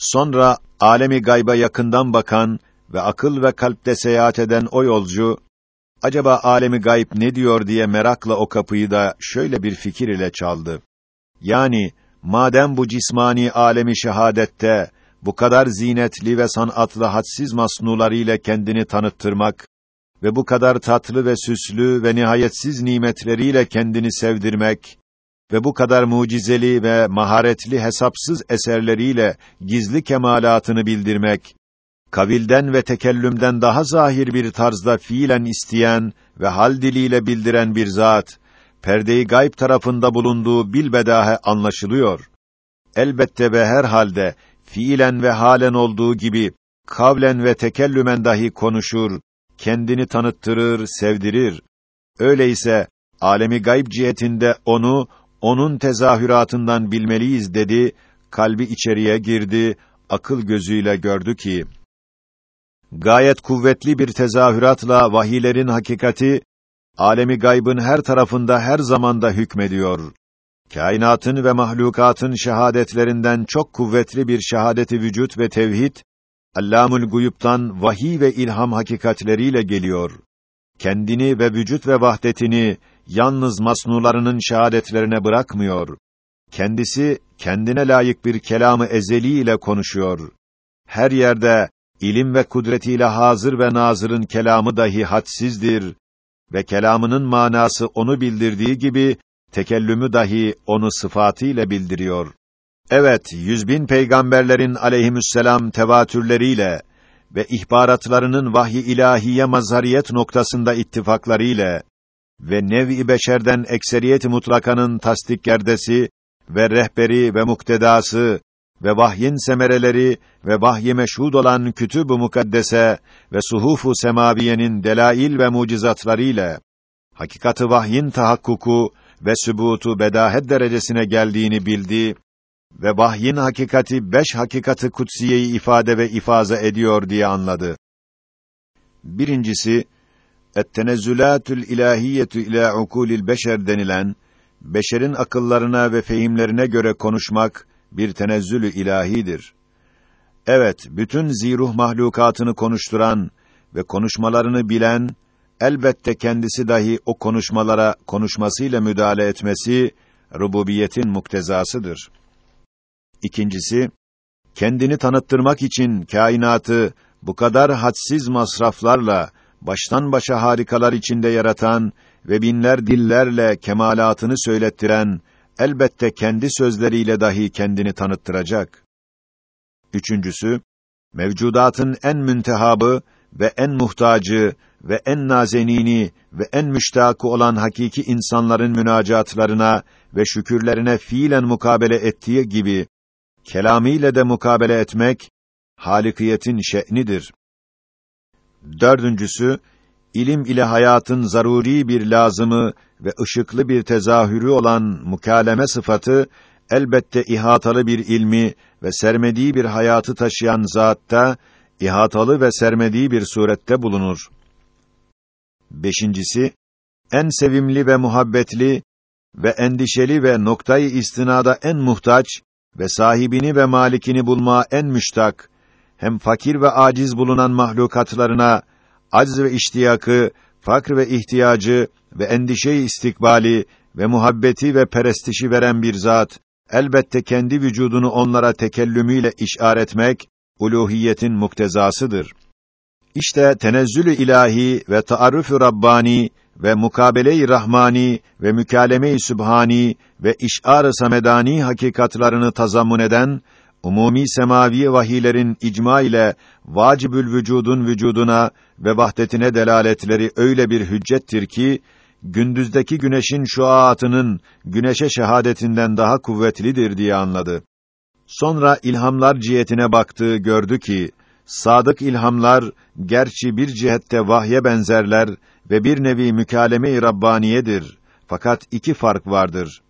Sonra alemi gayba yakından bakan ve akıl ve kalpte seyahat eden o yolcu acaba alemi gayb ne diyor diye merakla o kapıyı da şöyle bir fikir ile çaldı. Yani madem bu cismani alemi şehadette bu kadar zinetli ve sanatlı hadsiz masnularıyla kendini tanıttırmak ve bu kadar tatlı ve süslü ve nihayetsiz nimetleriyle kendini sevdirmek ve bu kadar mucizeli ve maharetli hesapsız eserleriyle gizli kemalatını bildirmek, kavilden ve tekellümden daha zahir bir tarzda fiilen isteyen ve hal diliyle bildiren bir zat, perdeyi gayb tarafında bulunduğu bilbedahe anlaşılıyor. Elbette ve her halde fiilen ve halen olduğu gibi kavlen ve tekellümen dahi konuşur, kendini tanıttırır, sevdirir. Öyleyse alemi gayb cihetinde onu onun tezahüratından bilmeliyiz dedi, kalbi içeriye girdi, akıl gözüyle gördü ki gayet kuvvetli bir tezahüratla vahiylerin hakikati alemi gaybın her tarafında her zamanda hükmediyor. Kainatın ve mahlukatın şehadetlerinden çok kuvvetli bir şehadeti vücut ve tevhid Allamul Guyub'tan vahiy ve ilham hakikatleriyle geliyor. Kendini ve vücut ve vahdetini yalnız masnularının şehadetlerine bırakmıyor. Kendisi kendine layık bir kelamı ezeli ile konuşuyor. Her yerde ilim ve kudretiyle hazır ve nazırın kelamı dahi hadsizdir ve kelamının manası onu bildirdiği gibi tekellümü dahi onu sıfatıyla bildiriyor. Evet, yüz bin peygamberlerin aleyhimüsselam tevatürleriyle ve ihbaratlarının vahiy ilahiye mazhariyet noktasında ittifaklarıyla ve nev-i beşerden ekseriyet mutlakanın tasdik gerdesi ve rehberi ve muktedası ve vahyin semereleri ve vahyi meşhud olan kütüb-ü mukaddese ve suhuf-u semaviyenin delail ve mucizatlarıyla hakikatı vahyin tahakkuku ve sübutu bedahet derecesine geldiğini bildi ve vahyin hakikati beş hakikati kutsiyeyi ifade ve ifaza ediyor diye anladı. Birincisi et-tenezzülatül ilahiyetu ila ukulil beşer denilen beşerin akıllarına ve fehimlerine göre konuşmak bir tenezzülü ilahidir. Evet, bütün ziruh mahlukatını konuşturan ve konuşmalarını bilen elbette kendisi dahi o konuşmalara konuşmasıyla müdahale etmesi rububiyetin muktezasıdır. İkincisi, kendini tanıttırmak için kainatı bu kadar hadsiz masraflarla baştan başa harikalar içinde yaratan ve binler dillerle kemalatını söylettiren elbette kendi sözleriyle dahi kendini tanıttıracak. Üçüncüsü, mevcudatın en müntehabı ve en muhtacı ve en nazenini ve en müştakı olan hakiki insanların münacatlarına ve şükürlerine fiilen mukabele ettiği gibi kelamiyle de mukabele etmek halikiyetin şe'nidir. Dördüncüsü ilim ile hayatın zaruri bir lazımı ve ışıklı bir tezahürü olan mukaleme sıfatı elbette ihatalı bir ilmi ve sermediği bir hayatı taşıyan zatta ihatalı ve sermediği bir surette bulunur. Beşincisi, en sevimli ve muhabbetli ve endişeli ve noktayı istinada en muhtaç ve sahibini ve malikini bulma en müştak, hem fakir ve aciz bulunan mahlukatlarına acz ve iştiyakı, fakr ve ihtiyacı ve endişe istikbali ve muhabbeti ve perestişi veren bir zat, elbette kendi vücudunu onlara tekellümüyle işaretmek, uluhiyetin muktezasıdır. İşte tenezzülü ilahi ve taarrufu rabbani ve mukabele-i rahmani ve mükaleme-i sübhani ve iş'ar-ı samedani hakikatlarını tazammun eden umumi semavi vahiylerin icma ile vacibül vücudun vücuduna ve vahdetine delaletleri öyle bir hüccettir ki gündüzdeki güneşin şuaatının güneşe şehadetinden daha kuvvetlidir diye anladı. Sonra ilhamlar cihetine baktı, gördü ki sadık ilhamlar gerçi bir cihette vahye benzerler ve bir nevi mükaleme-i rabbaniyedir. Fakat iki fark vardır.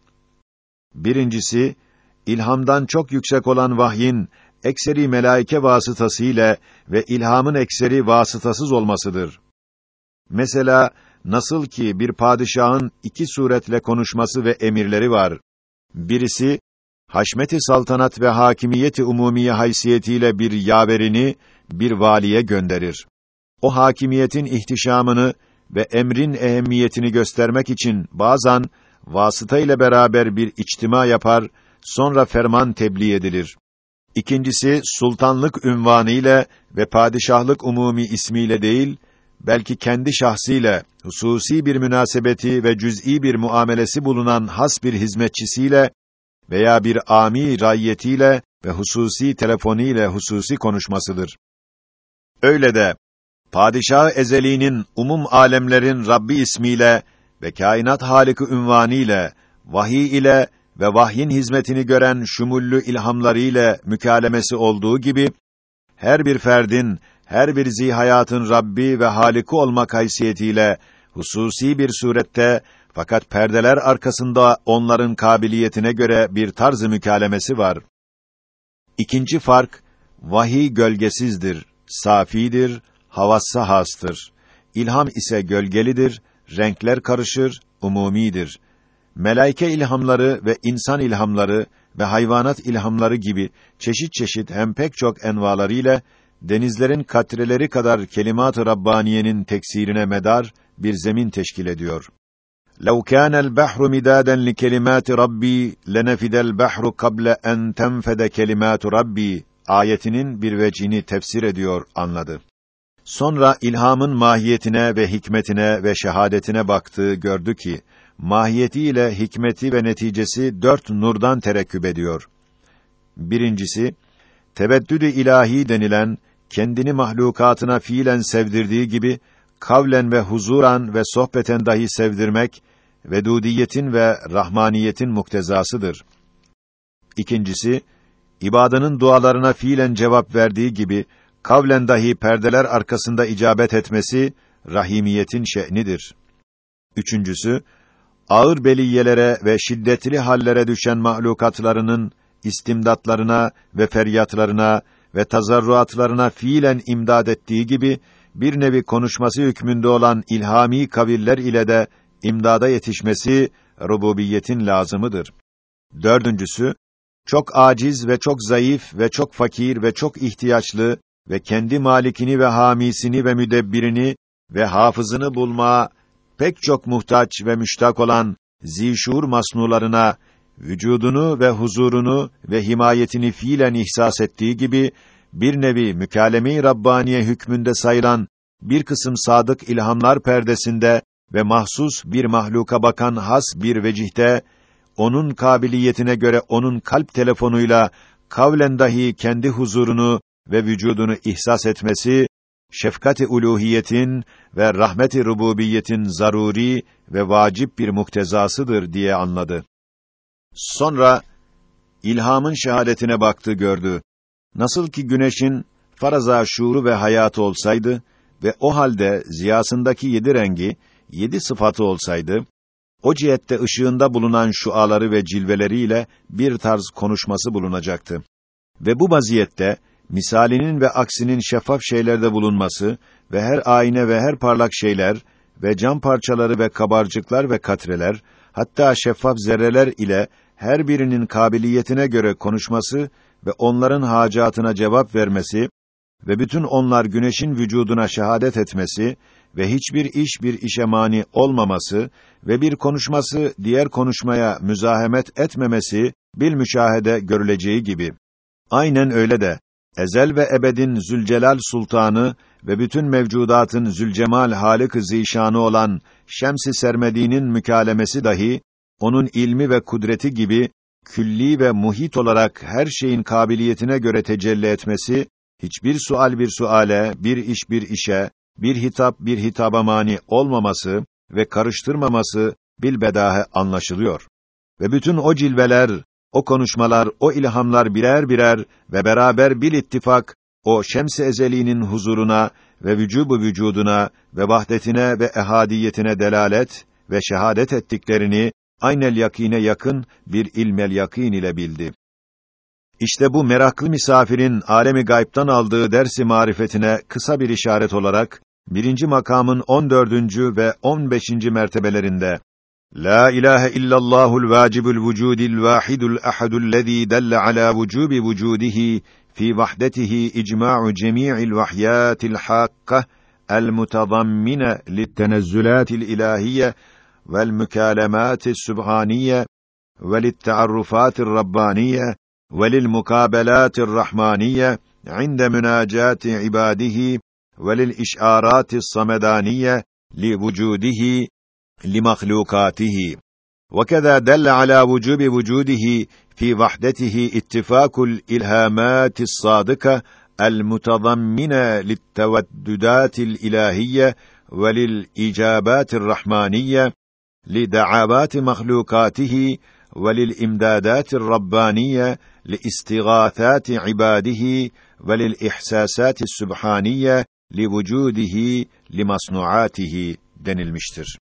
Birincisi ilhamdan çok yüksek olan vahyin ekseri melaike vasıtasıyla ve ilhamın ekseri vasıtasız olmasıdır. Mesela nasıl ki bir padişahın iki suretle konuşması ve emirleri var. Birisi haşmeti saltanat ve hakimiyeti umumiye haysiyetiyle bir yaverini bir valiye gönderir. O hakimiyetin ihtişamını ve emrin ehemmiyetini göstermek için bazen vasıta ile beraber bir içtima yapar, sonra ferman tebliğ edilir. İkincisi sultanlık ünvanı ile ve padişahlık umumi ismiyle değil, belki kendi şahsiyle hususi bir münasebeti ve cüz'i bir muamelesi bulunan has bir hizmetçisiyle veya bir ami rayyetiyle ve hususi telefoniyle hususi konuşmasıdır. Öyle de padişah ezeliğinin umum alemlerin Rabbi ismiyle ve kainat haliki ünvanı ile vahiy ile ve vahyin hizmetini gören şumullü ilhamları ile mükalemesi olduğu gibi her bir ferdin her bir zihayatın Rabbi ve Haliki olmak haysiyetiyle hususi bir surette fakat perdeler arkasında onların kabiliyetine göre bir tarz-ı mükalemesi var. İkinci fark vahiy gölgesizdir, safidir, havassa hastır. İlham ise gölgelidir, renkler karışır, umumidir Melaike ilhamları ve insan ilhamları ve hayvanat ilhamları gibi çeşit çeşit hem pek çok envalarıyla denizlerin katreleri kadar kelimat-ı Rabbaniye'nin teksirine medar bir zemin teşkil ediyor. لَوْ كَانَ الْبَحْرُ مِدَادًا لِكَلِمَاتِ رَبِّي لَنَفِدَ الْبَحْرُ قَبْلَ اَنْ تَنْفَدَ كَلِمَاتُ رَبِّي ayetinin bir vecini tefsir ediyor, anladı. Sonra ilhamın mahiyetine ve hikmetine ve şehadetine baktı, gördü ki, mahiyetiyle hikmeti ve neticesi dört nurdan terekküp ediyor. Birincisi, tebeddüd-i ilahi denilen, kendini mahlukatına fiilen sevdirdiği gibi, kavlen ve huzuran ve sohbeten dahi sevdirmek, vedudiyetin ve rahmaniyetin muktezasıdır. İkincisi, ibadanın dualarına fiilen cevap verdiği gibi, kavlen dahi perdeler arkasında icabet etmesi, rahimiyetin şe'nidir. Üçüncüsü, ağır beliyelere ve şiddetli hallere düşen mahlukatlarının istimdatlarına ve feryatlarına ve tazarruatlarına fiilen imdad ettiği gibi bir nevi konuşması hükmünde olan ilhami kaviller ile de imdada yetişmesi rububiyetin lazımıdır. Dördüncüsü, çok aciz ve çok zayıf ve çok fakir ve çok ihtiyaçlı ve kendi malikini ve hamisini ve müdebbirini ve hafızını bulmaya pek çok muhtaç ve müştak olan zişur masnularına vücudunu ve huzurunu ve himayetini fiilen ihsas ettiği gibi bir nevi mükalleme-i Rabbaniye hükmünde sayılan bir kısım sadık ilhamlar perdesinde ve mahsus bir mahluka bakan has bir vecihte onun kabiliyetine göre onun kalp telefonuyla kavlen dahi kendi huzurunu ve vücudunu ihsas etmesi şefkat-i uluhiyetin ve rahmet-i rububiyetin zaruri ve vacip bir muktezasıdır diye anladı. Sonra ilhamın şehadetine baktı gördü. Nasıl ki güneşin faraza şuuru ve hayatı olsaydı ve o halde ziyasındaki yedi rengi, yedi sıfatı olsaydı, o cihette ışığında bulunan şuaları ve cilveleriyle bir tarz konuşması bulunacaktı. Ve bu vaziyette misalinin ve aksinin şeffaf şeylerde bulunması ve her ayna ve her parlak şeyler ve cam parçaları ve kabarcıklar ve katreler hatta şeffaf zerreler ile her birinin kabiliyetine göre konuşması ve onların hacatına cevap vermesi ve bütün onlar güneşin vücuduna şehadet etmesi ve hiçbir iş bir işe mani olmaması ve bir konuşması diğer konuşmaya müzahemet etmemesi bil müşahede görüleceği gibi. Aynen öyle de ezel ve ebedin Zülcelal Sultanı ve bütün mevcudatın Zülcemal Halık-ı Zişanı olan Şems-i Sermedi'nin mükalemesi dahi onun ilmi ve kudreti gibi külli ve muhit olarak her şeyin kabiliyetine göre tecelli etmesi hiçbir sual bir suale, bir iş bir işe, bir hitap bir hitaba mani olmaması ve karıştırmaması bilbedahe anlaşılıyor. Ve bütün o cilveler, o konuşmalar, o ilhamlar birer birer ve beraber bir ittifak o şems-i ezeliğinin huzuruna ve vücubu vücuduna ve vahdetine ve ehadiyetine delalet ve şehadet ettiklerini aynel yakine yakın bir ilmel yakin ile bildi. İşte bu meraklı misafirin alemi gaybtan aldığı dersi marifetine kısa bir işaret olarak birinci makamın on dördüncü ve on لا إله إلا الله الواجب الوجود الواحد الأحد الذي دل على وجوب وجوده في وحدته إجماع جميع الوحيات الحاقة المتضمنة للتنزلات الإلهية والمكالمات السبحانية وللتعرفات الربانية وللمقابلات الرحمانية عند مناجاة عباده وللإشعارات الصمدانية لوجوده لمخلوقاته وكذا دل على وجوب وجوده في وحدته اتفاق الإلهامات الصادقة المتضمنة للتوددات الإلهية وللإجابات الرحمانية لدعوات مخلوقاته وللإمدادات الربانية لاستغاثات عباده وللإحساسات السبحانية لوجوده لمصنوعاته denilmiştir.